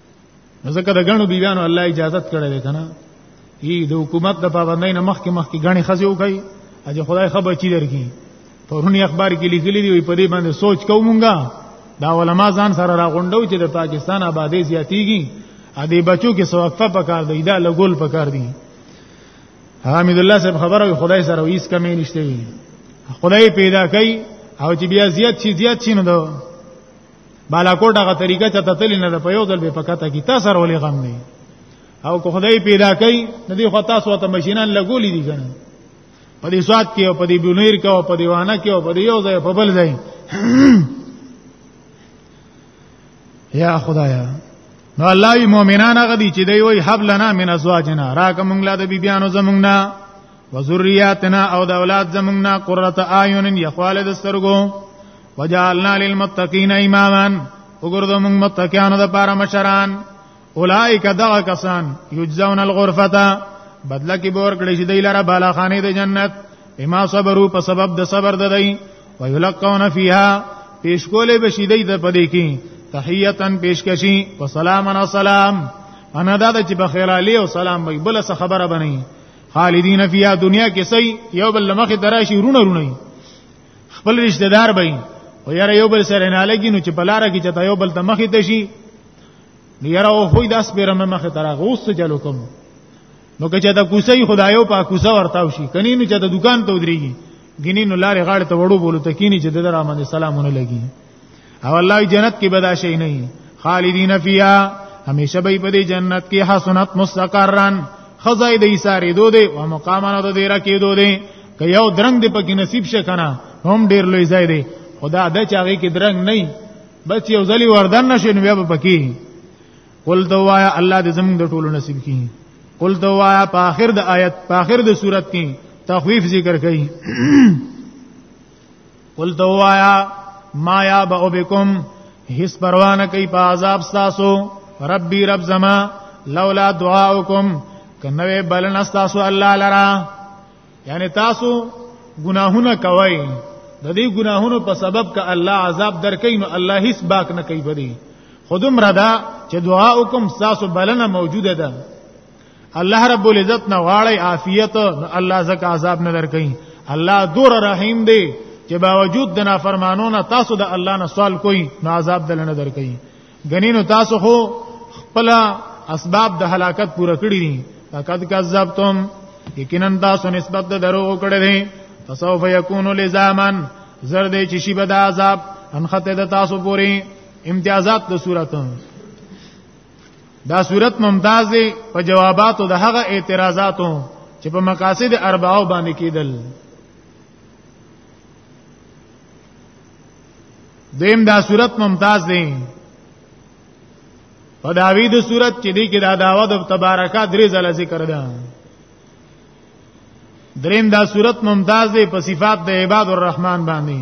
ځکه د غنو بیانو الله اجازه کړې ده کنه ای د حکومت د پابندۍ نه مخکې مخکې غني خزي وکړي اجه خدای خبر چی درکې پرونی اخبار کې لیکلي دی په دې باندې سوچ کومونګه دا علما ځان سره راغونډو چې د پاکستان آبادی زیاتیږي ا دې بچو کې سوقفه پکار دی دا لګول پکار دی حمید الله صاحب خبره خدای سره هیڅ کمی نشته خدای پیدا کوي او چې بیا زیات شي زیات شي نو بالاکوټ هغه طریقه چې تتل نه په یو ځل به پکاته کی تاسو سره ولې غم نه او که خدای پیدا کوي نو دی خو تاسو ته ماشينان لګولې دي کنه په دې سات کې او په دې بونیر کې او په دې وانه کې او په دې یو ځای په بل ځای یا خدایا نو الله ای مؤمنان هغه دي چې دی وای حب لنا من ازواجنا راک مونږ لا د بیبيانو زمونږنا وذریاتنا او د اولاد زمونږنا قرۃ اعین یخوال د سترګو وجعلنا للمتقین اماما وګرځو موږ متقینانو د پاره مشران اولائک دغه کسان یجزون الغرفه بدله کې بور کړی چې دی لره بالا خانه د جنت بما صبروا په سبب د صبر د دی ویلقون فیها پیش کولې بشی دی د پدې کې تحیتن پیشکشی و سلام و سلام انا دا چې بخیر علی او سلام وي بل څه خبره بنئ خالدین فیها دنیا کې سي یو بل مخه دراشي رونه رونه خپل رشتہ دار به او یاره یو بل سره نه لګی نو چې بلاره کې چته یو بل ته مخې ته شي نو یاره او خو داس پیره مې مخې ته راغ اوس چلو کوم نو که چته کوسې خدایو په کوسه ورتاو شي کني نو چته دکان ته ودرېږي ګینې نو لارې غاړه ته وړو بولو تکینی چې د درامن سلامونه لګي او الله جنت کې بدا شي نه خالدین فیها همیشه به په دې جنت کې حسنات مستقرن خزای د ایثارې دو دې او مقامانو د دې را کې دو دې که یو درنګ دې پکې نصیب شه کنه هم ډیر لوی ځای دی خدا د چاغې کې درنګ نه بس یو ځلی وردن نشي نو بیا پکې قل دوایا الله دې زموږ د ټولو نصیب کړي قل دوایا په اخر د آیت په اخر د صورت کې تخویف ذکر کړي قل دوایا ما یا با بكم هیڅ پروا نه کوي په عذاب تاسو ربي رب زما لولا دعاؤکم کنه بلنا تاسو الله لرا یعنی تاسو گناهونه کوي د دې ګناهونو په سبب ک الله عذاب درکې نو الله هیڅ باک نه کوي بدی خودم ردا چې دعا وکم ساسو بلنه موجوده ده الله رب العزت نه غواړي عافیت الله زکه عذاب نه درکې الله دور رحیم دی چې باوجود د نافرمانو نه تاسو د الله نه سوال کوي نو عذاب دل نه درکې غنینو تاسو خو خپل اسباب د هلاکت پوره کړی دي فقد کذبتم یقینا تاسو نسبت د درو کړی دي فسوف یکون لزاما زر دې چې شی به د عذاب ان خطه د تاسو پوری امتیازات د صورت دا صورت ممتاز دی په جواباتو د هغه اعتراضاتو چې په مقاصد اربعو باندې کېدل دیم دا صورت ممتاز دی په داوی د صورت چې دی کې دا داوا د تبارکا درې ځله ذکر ده دریم دا صورت ممتاز دی په صفات د عباد الرحمن باندې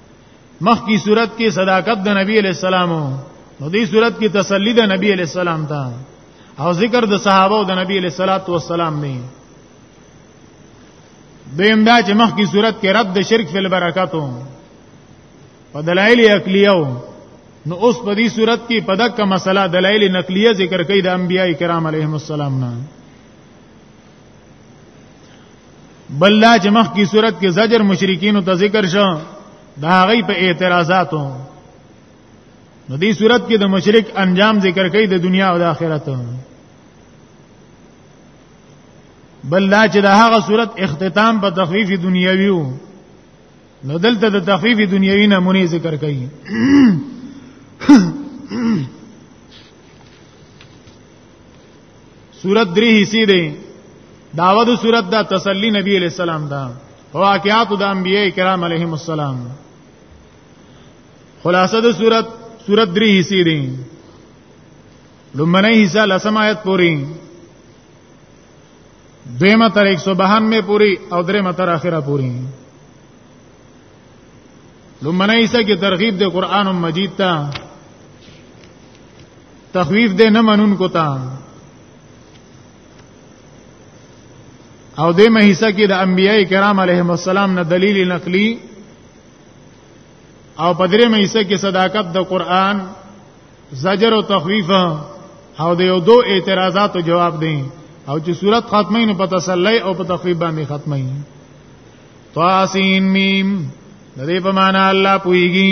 مخ کی صورت کې صداقت د نبی علی السلام نو دې صورت کې تسلی د نبی علی السلام ته او ذکر د صحابه او د نبی علی صلوات و سلام نه دیم دا چې مخ کی صورت کې رد شرک فل برکاتو په دلایل عقلیو نو اوس په دې صورت کې په دغه مسله دلایل نقلیه ذکر کوي د انبیای کرام علیهم السلام نه بل لا چې مخ کی صورت کې زجر مشرکین ته ذکر شو دا غي په اعتراضاتو نو دې صورت کې د مشرک انجام ذکر کوي د دنیا او د آخرت بل لا چې د هغه صورت اختتام په تخفیف دنیوي وو نو دلته د تخفیف دنیوي نمونه ذکر کوي سورت درې حصے دي داود سورت دا تسلی نبی علیہ السلام دا واقعات د انبیاء کرام علیهم السلام خلاصه د سورت سورت درې حصے دي لمنه حصہ لسم آیت پوری دیمه تر 192 پوری او دریمه تر اخره پوری لمنه حصہ کې ترغیب د قران مجید ته تخویف دې نه منون کوتا او دې مهیسه کې د انبیای کرام علیهم السلام نه دلیل نقلی او پدری مهیسه کې صداقت د قران زجر او تخویف او د یو دو اعتراضاتو جواب دي او چې صورت ختمه نه پتا صلی او په تخویب باندې ختمه طاسین میم د دې په معنا الله پويږي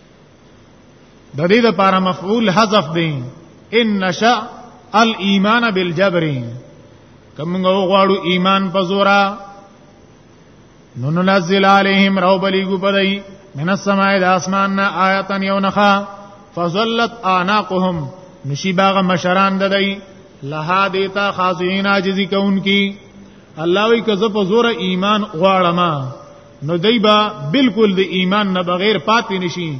د دې لپاره مفعول حذف دی ان نشا الايمان بالجبر کوم غواړو ایمان په زورا نو ننزل عليهم روبلی کو پدای من السماء د اسمان نه آیتن یو نخا فظلت اعناقهم نشی باغ مشران ددای لها دیتا خاضعین عاجزی کونکی الله وی که زه په زور ایمان غواړم نو دیبا بالکل د ایمان نه بغیر پاتې نشي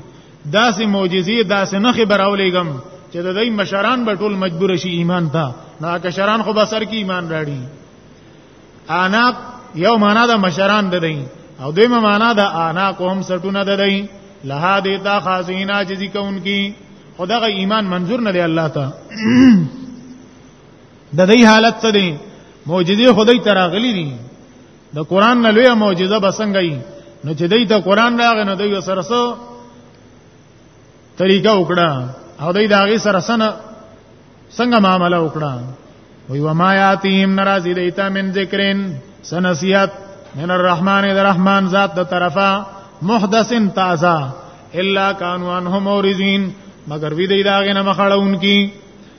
داسې معجزې داسې نه خبرولېګم چې د دې مشران به ټول مجبور شي ایمان ته نه کشران خو به سر کې ایمان راړي انا یو معنا د مشران د دی او دیمه معنا د انا کوم سټونه د دی لها دیتا خازینا چې دي کوونکی خدغه ایمان منظور نه دی الله ته د دې حالت څه دی معجزې خدای تراغلی دي د قران نه لوی معجزه بسنګ ای نو چې دای ته قران راغ نه دی سره سو طریقه وکړه او دای دا غي سره سن څنګه معاملې وکړه وی و ما یاتیم ناراضی دیتا من ذکرین سنسیات من الرحمن الرحمن ذات د طرفا محدث تازه الا کانوا انهم اورزین مگر وی دی داغه نه مخړون کی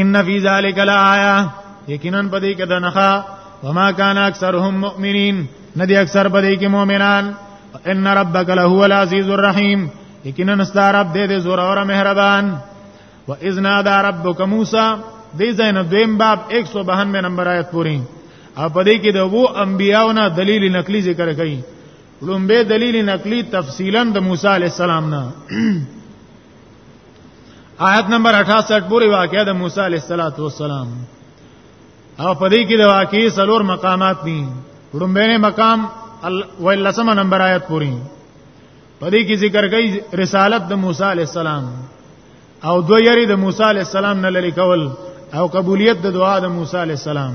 ان فی ذلک لآیه یقینا پدې کې دنخا وما کان اکثرهم مؤمنین ندی اکثر پدې کې مؤمنان ان ربک لهو العزیز الرحیم یقینا استعرب دې دې زور اور مهربان و اذنا دا ربک موسی دې زین دویم باب 192 نمبر آیت پوری او پدې کې د وو انبیاونه دلیل نقلی ذکر کړي لومبه دلیل نقلی تفصیلا د موسی علی السلام نه آیت نمبر 68 پورې واقعې د موسی علیه السلام او په دې کې د واقعې څلور مقامات دي لومبنه مقام ولسمه نمبر آیت پوری پدې کې ذکر کوي رسالت د موسی علی السلام او دو یری د موسی علی السلام نه لری کول او قبولیت د دعا د موسی علی السلام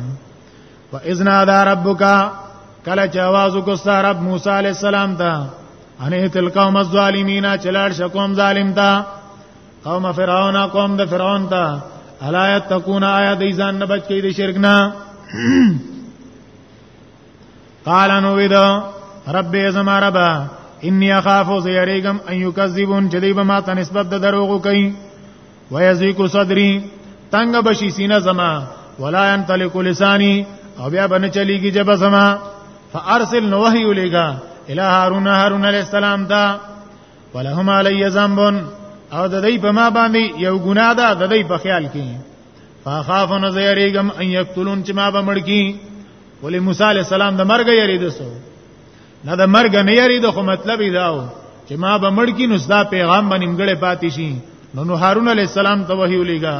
فاذنا دا ربک کله چې आवाज وکړه رب موسی علی السلام ته انه تل قوم الظالمین چلاړ شکوم ظالم ته قوم فرعون قوم د فرعون ته الا یتقون آیا د ځان نه بچ کی د شرک نه قال نو ودا رب زما رب انی اخاف زیریګم ان یکذبون چې دی به ما ته نسبت د دروغو کوي ويزيق صدري تنگ بشي سینه زما ولا ينطلق لساني او بیا بنه چلیږي جب زما فارسل نو وحي ولېګا اله هارون هارون عليه السلام دا ولهم علی ذنب او د دې په ما باندې یو ګناه ده د دې په خیال کې فخاف نزيريګم ان يقتلون چې ما به مړ کی ولې موسی عليه السلام د مرګ یری دسو نه د مرګ نه یری د خو مطلب دا و چې ما به مړ کی نو دا پیغام باندې مګړې پاتې شي نو نو هارون علی السلام ته وحی ولېګا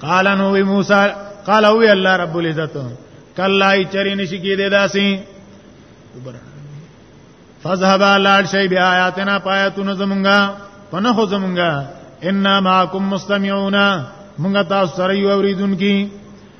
قال نو وی موسی قال هو الله رب العزت کلا ای چری نشی کی دې داسي فذهب لاړ شي بیا آیاتنا پایتون زمونږه پنه خو زمونږه ان معکم مستمعون مونږه تاسو سره یو اوریدونکو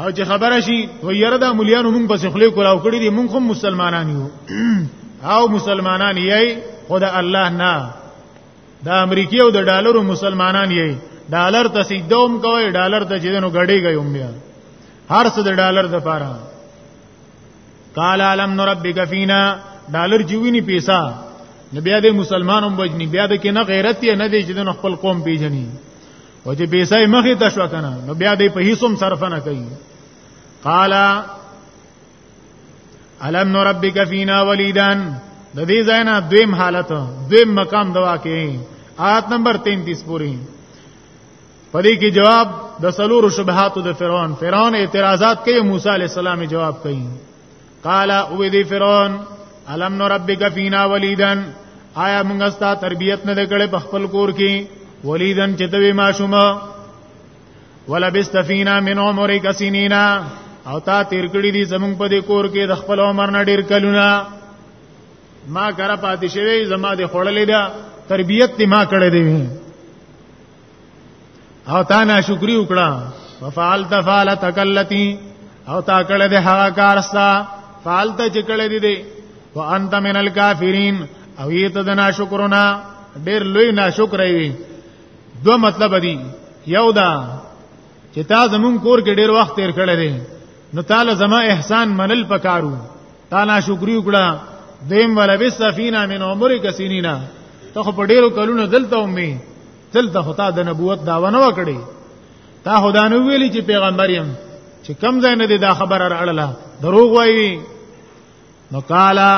او چې خبره شي و یره دا مليانو مونږ پسې خلې کولاو کړی دي مونږ هم مسلمانان یو او مسلمانان یې خدا الله نه دا امریکای او د ډالرو مسلمانان یې ډالر ته سیدوم کوي ډالر ته چې دنو غړي گئی هم بیا هر څه د ډالر د پاره قال علم نربک فینا ډالر جوینی پیسا نبي د مسلمانانو بجنی بیا د کې نه غیرت نه دی چې د خپل قوم پیژني او چې پیسې مخې ته شو کنه نو بیا دې په هیڅوم صرف نه کوي قال الم نربک فینا ولیدان د دې ځای نه دویم حالت دویم مقام دوا کې آیت نمبر 33 پوری پدې کې جواب د سلور شبهات د فرعون فرعون اعتراضات کوي موسی علی السلام جواب کوي قال او دی فرعون الم نربک فینا ولیدن آیا موږ ستا تربیت نه کړې په خپل کور کې ولیدن چې دوی ماشومه ولبست فینا من عمرک سنینا او تا تیر کړی دي زمون په دې کور کې د خپل عمر نه ډیر کلونه ما کرا پاتې شوی زما د خړلې دا تربیت تی ما کړې دی او تا نه شکرې وکړه ففعلت فعلتک التي او تا کړه د هغه کار ستا فعلت چې کړه دې دې وانت من الکافرین او یې ته د ناشکرونه ډېر لوی ناشکر وي دو مطلب دی یو دا چې تا زمون کور کې ډېر وخت تیر کړی دی نو تعالی زما احسان منل پکارو تا نه شکر وکړه دیم ولا بسفینا من عمر کسینینا ته په ډیرو کلونو دلته ومه دلته هتا د نبوت داوا نه وکړي تا خدا نو ویلی چې پیغمبر يم چې کم ځای نه دی دا خبره راړله دروغ وایي نو قالا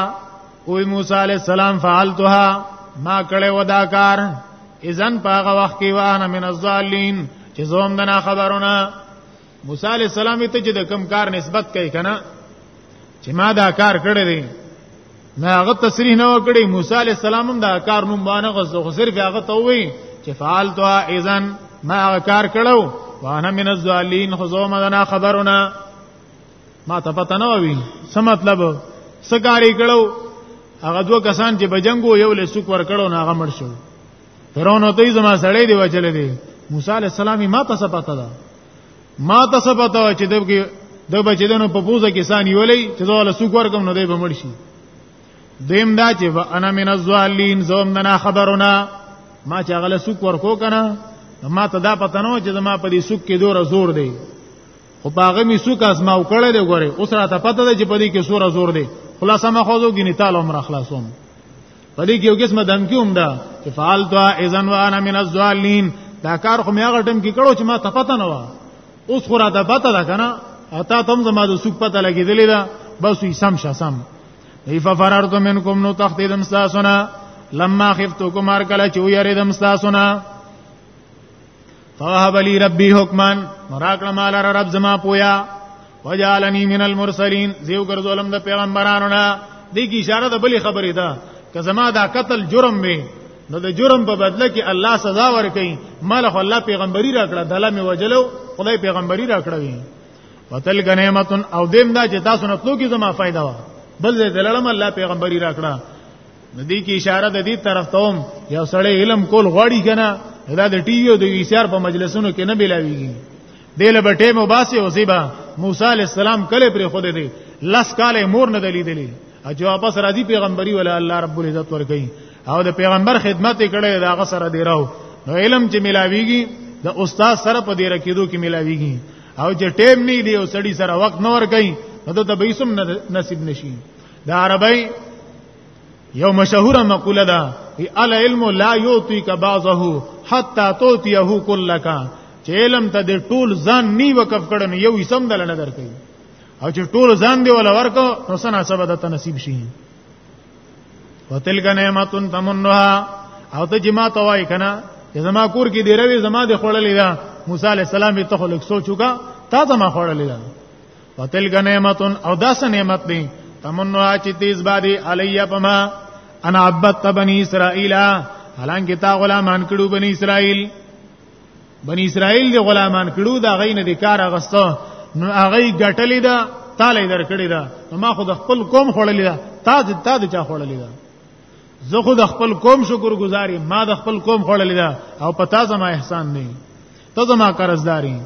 او موسی علی السلام فعلتها ما کړه ودا کار اذن پاغه وخت کې وانه من الظالین چې زوم دنا خبرونه موسی علی السلام ته چې د کم کار نسبت کوي کنه چې ما دا کار کړی دی نه هغه تصریح نه وکړي موسی علی السلام هم دا کار نوم باندې غوښته خو صرف هغه ته وی چې فعال تو اذن ما هغه کار کړو وانا من الظالین خو زه مدنا خبرونه ما ته پته نه وی څه مطلب څه کاری کړو هغه دوه کسان چې بجنګو یو له سوک ور کړو نه هغه مړ شو فرعون ته یې زما سړی دی وچلې دی موسی علی السلام ما ته څه پته ده ما تاسو پته و چې دغه د بچیدنو په پوزه کې سان یولې چې زول سوق ورکم نو دی به مړ شي دیم دا چې انا من الظالین زوم نه خبرونه ما چې غل سوق ورکو کنه ما ته دا پته نو چې ما په دې سوق کې دور زور دی خو باغه می سوق از ما وکړې دی ګوره اوس راته پته ده چې په دې کې سور زور دی خلاصه ما خو زوګینی تعالی عمر خلاصوم پدې کې یو قسمه دمکی هم ده چې فعال تو اذن وانا من الظالمین دا کار خو مې هغه ټیم کې کړو چې ما ته پته نه و اوس خو را ده پته ده کنه اته تم زما د سوق پته لګېدلې ده بس یې سم شه سم ای ففررت منکم نو تختیدم ساسنا لما خفتکم هر کله چې ویریدم ساسنا فوهب لي ربي حکما راکړه مال رب زما پویا وجعلني من المرسلين زیو ګرځولم د پیغمبرانو نه دې کی اشاره د بلی خبرې ده که زما دا قتل جرم وي نو د جرم په بدله کې الله سزا ورکړي مال خو الله پیغمبري راکړه دله می وجلو خدای پیغمبري راکړوي وتل غنیمتن او دیم دا چې تاسو نه تلو کې زما فائدہ وا بل دې دلړم الله پیغمبري راکړه ندی کی اشاره د دې طرف ته هم یو سړی علم کول غواړي کنه دا د ټي وي او د وی سي ار په مجلسونو کې نه بلاویږي دله به ټیم وباسي او زیبا موسی علی السلام کله پر خود دی لس کاله مور نه دلی دلی او جو واپس راځي پیغمبري ولا الله رب العزت ورګي او د پیغمبر خدمت کړي دا غسر دی راو نو علم چې ملاویږي د استاد سره په دې رکیدو کې ملاویږي او چې ټیم نه دی او سړی سره وخت نه ورګي نو ته به یې سم نصیب نشي دا عربی یو مشهوره مقوله ده ای العلم لا یوتیک بعضه حتا توتیه کلک چې علم ته د ټول ځان نی وقف کړن یو اسم دل نه درکې او چې ټول ځان دی ولا ورکو نو سنا سبد ته نصیب شي وتلک نعمتن تمنها او ته جما توای کنه چې زما کور کې دی روي زما د خړلې ده موسی عليه السلام ته خلک سوچوګه تا زما خړلې ده وتلک نعمتون او داس نعمت دی تمنو چې تیز بادي علیا پما انا عبدت بنی اسرائیل حالانکه تا غلامان کړو بنی اسرائیل بنی اسرائیل دی غلامان کړو دا غین د کار غستو نو هغه ګټلې ده تاله درکړې ده ما خو د خپل قوم خړلې ده تا دې تا دې چا خړلې ده زه خو د خپل قوم شکر گزاري ما د خپل قوم خړلې ده او پتا زما احسان نه ته زما قرضداري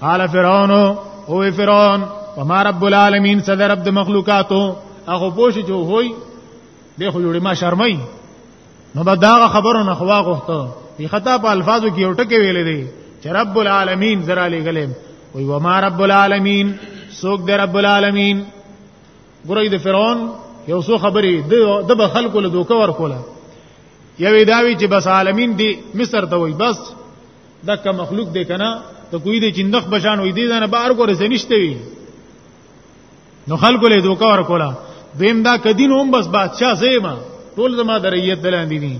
قال فرعون او فرعون وما رب العالمین صدر رب د مخلوقاتو هغه پوښي چې وای دی خو جوړې ما شرمای نو به دا خبرو نه خوا غوښته په خطا په الفاظو کې یو ټکی ویلې دی چې رب العالمین زرا لګلې وای وما رب العالمین سوق د رب العالمین ګورې د فرعون یو څو خبرې د د خلکو له دوکه ورکوله یوې داوی چې بس عالمین دی مصر ته وای بس دغه مخلوق دی کنه ته کوی دی چندخ بشان وای دی نه بار کو رسې نشته وی نو خلکو له دوکه ورکوله دیم دا کدین هم بس بادشاہ زېما ټول زما د رعیت دلاندې دي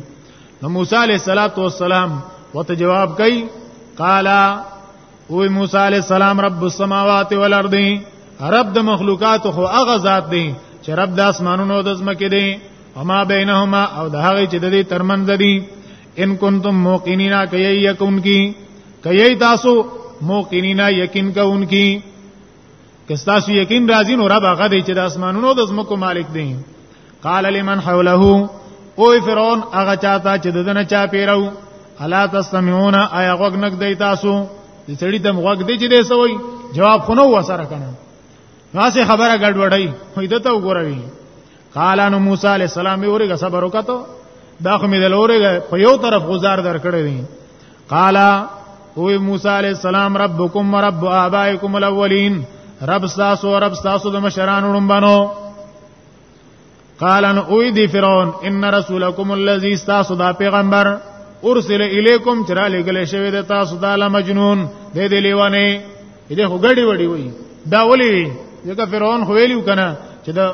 نو موسی علیہ الصلوۃ والسلام وته جواب کوي قالا او موسی علی السلام رب السماوات والارض رب د مخلوقات خو هغه ذات دی چې رب د اسمانونو د زمکه دی او ما بینهما او د هغه چې د دې ترمنځ دی ان کنتم موقنین کای یکون کی کای تاسو موقنین یقین کون کی که تاسو یقین راځي نو رب هغه دی چې د اسمانونو د زمکو مالک دی قال لمن حوله او فرعون هغه چاته چې ددن چا پیرو الا تستمعون ایا غوږ نک دی تاسو د سړی دم غوږ دی چې دی سوی جواب خو نو وسره کنه نو خبره ګډوډای وای دته وګوروي قال ان موسی علی السلام اورګه صبر وکړو دا خو مې دل اورګه په یو طرف گزار در کړی دی قال او موسی علی السلام ربکم رب ابائکم الاولین رب تاسو رب تاسو د مشرانو لومبانو قال ان اوی دی فرعون ان رسولکم الذی استاسو دا پیغمبر ارسل الیکم چرا لګل شوی د تاسو د مجنون د دې لیوانه دې هګړی وړي وي دا ولي ځکه فرعون خو ویلو کنه چې دا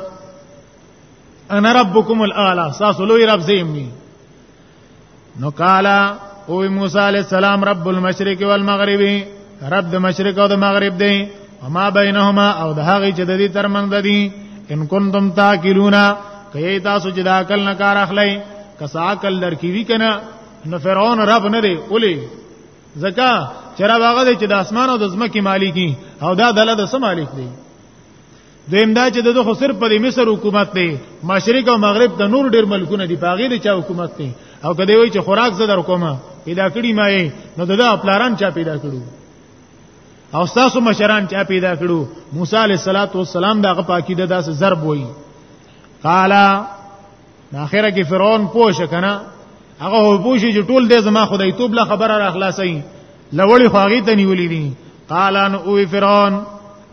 انا ربکم الاعلى ساسو لوی رب زیم می نو قالا او موسی علی السلام رب المشرق والمغرب رب د مشرق او د مغرب دی وما بینهما او د هغه چې د دې ترمنځ دی ان کنتم تاکلونا کای تاسو چې دا عقل نه کار اخلئ کسا عقل درکې وی کنه نو فرعون رب نه دی اولی زکا چر هغه دی چې د اسمان او د زمکه مالکی او دا دله د سم مالک دی دویم دا چې دغه صرف په مصر حکومت دی مشرق او مغرب د نور ډیر ملکونه دی پاغې دی چې حکومت دی او کدی وای چې خوراک زه در کومه پیدا کړی ما یې نو دا پلاران چا پیدا کړو او تاسو مشران چا پیدا کړو موسی علیه السلام دغه پاکیده داسې ضرب وای قالا نو اخره کې فرعون پوه شو کنه هغه هو پوه شي چې ټول دې زما خدای توب له خبره را خلاصي لوړی خواږی ته نیولې دي قال ان او فرعون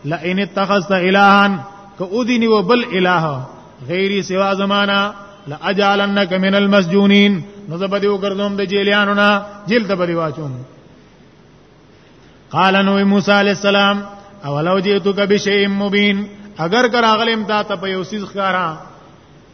لئن اتخذت الها که او دي نیو بل اله غیری سوا زمانہ لاجعلنک من المسجونین نو زبدی وګرځوم د جیلیانو نه جیل ته بدی واچوم قال نو موسی علی السلام اولو جئتک بشیء مبین اگر کراغلم تا ته په یوسیز خارا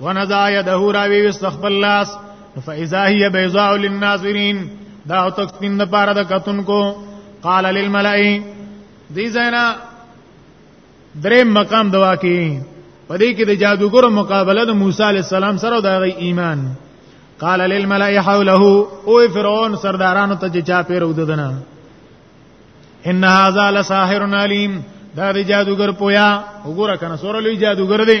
ونزا يده راوي واستغفر لاس فاذا هي بيضاء للناظرين دا او تک سپین د پاره د کتونکو قال للملائ دی زینا درې مقام دوا کی پدې کې د جادوګر مقابله د موسی علی السلام سره د غي ایمان قال للملائ حوله او فرعون سردارانو ته چې چا پیر وددنه ان هاذا لساحر علیم دا د جادوګر پویا وګوره کنه سورلی جادوګر دی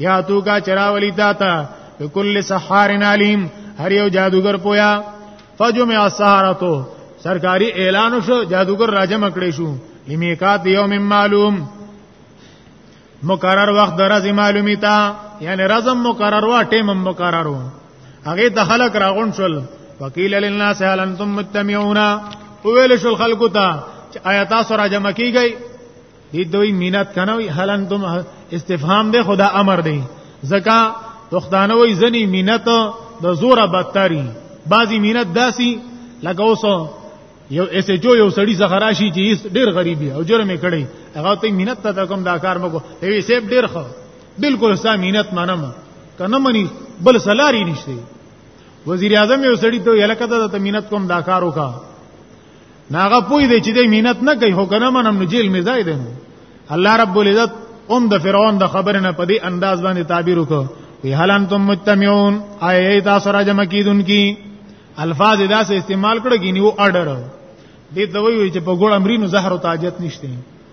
یا تو کا چراولی تا تا کل سحار علیم هر یو جادوګر پویا فجمع السحرتو سرکاری اعلان شو جادوګر راجم کړی شو لمیقات یوم معلوم مقرر وخت درز معلومی تا یعنی رزم مقرر وا ټیم مقرر و هغه د خلق راغون شول وکیل للناس هل انتم متمعون ویل شو خلقو ته آیات سره جمع کیږي دی دوی مینت کنه وی هل انتم استفهام دی خدا امر دی زکا پښتانه وی زنی مینت د زور بدتري بعضی مینت داسي لکه اوس یو اس ایچ او یو سړی څخه راشي چې ډیر غریبي او جرم یې کړی هغه ته مینت ته کوم دا کار مګو ای سیب ډیر خو بالکل ستا مینت منم کنه منی بل سلاری نشته وزیر اعظم یو سړی ته یلکه ته مینت کوم دا کار وکړه ناغه پوی دی چې د مینت نه کوي هو کنه منم نو جیل می ځای دی الله رب العزت اوم د فرعون د خبر نه پدی انداز باندې تعبیر وکړ وی هل انتم مجتمعون آی تاسو را جمع کیدون کی الفاظ داسې استعمال کړو کې نیو اډر دې ته وی چې په ګوړ امرینو زهر او تاجت نشته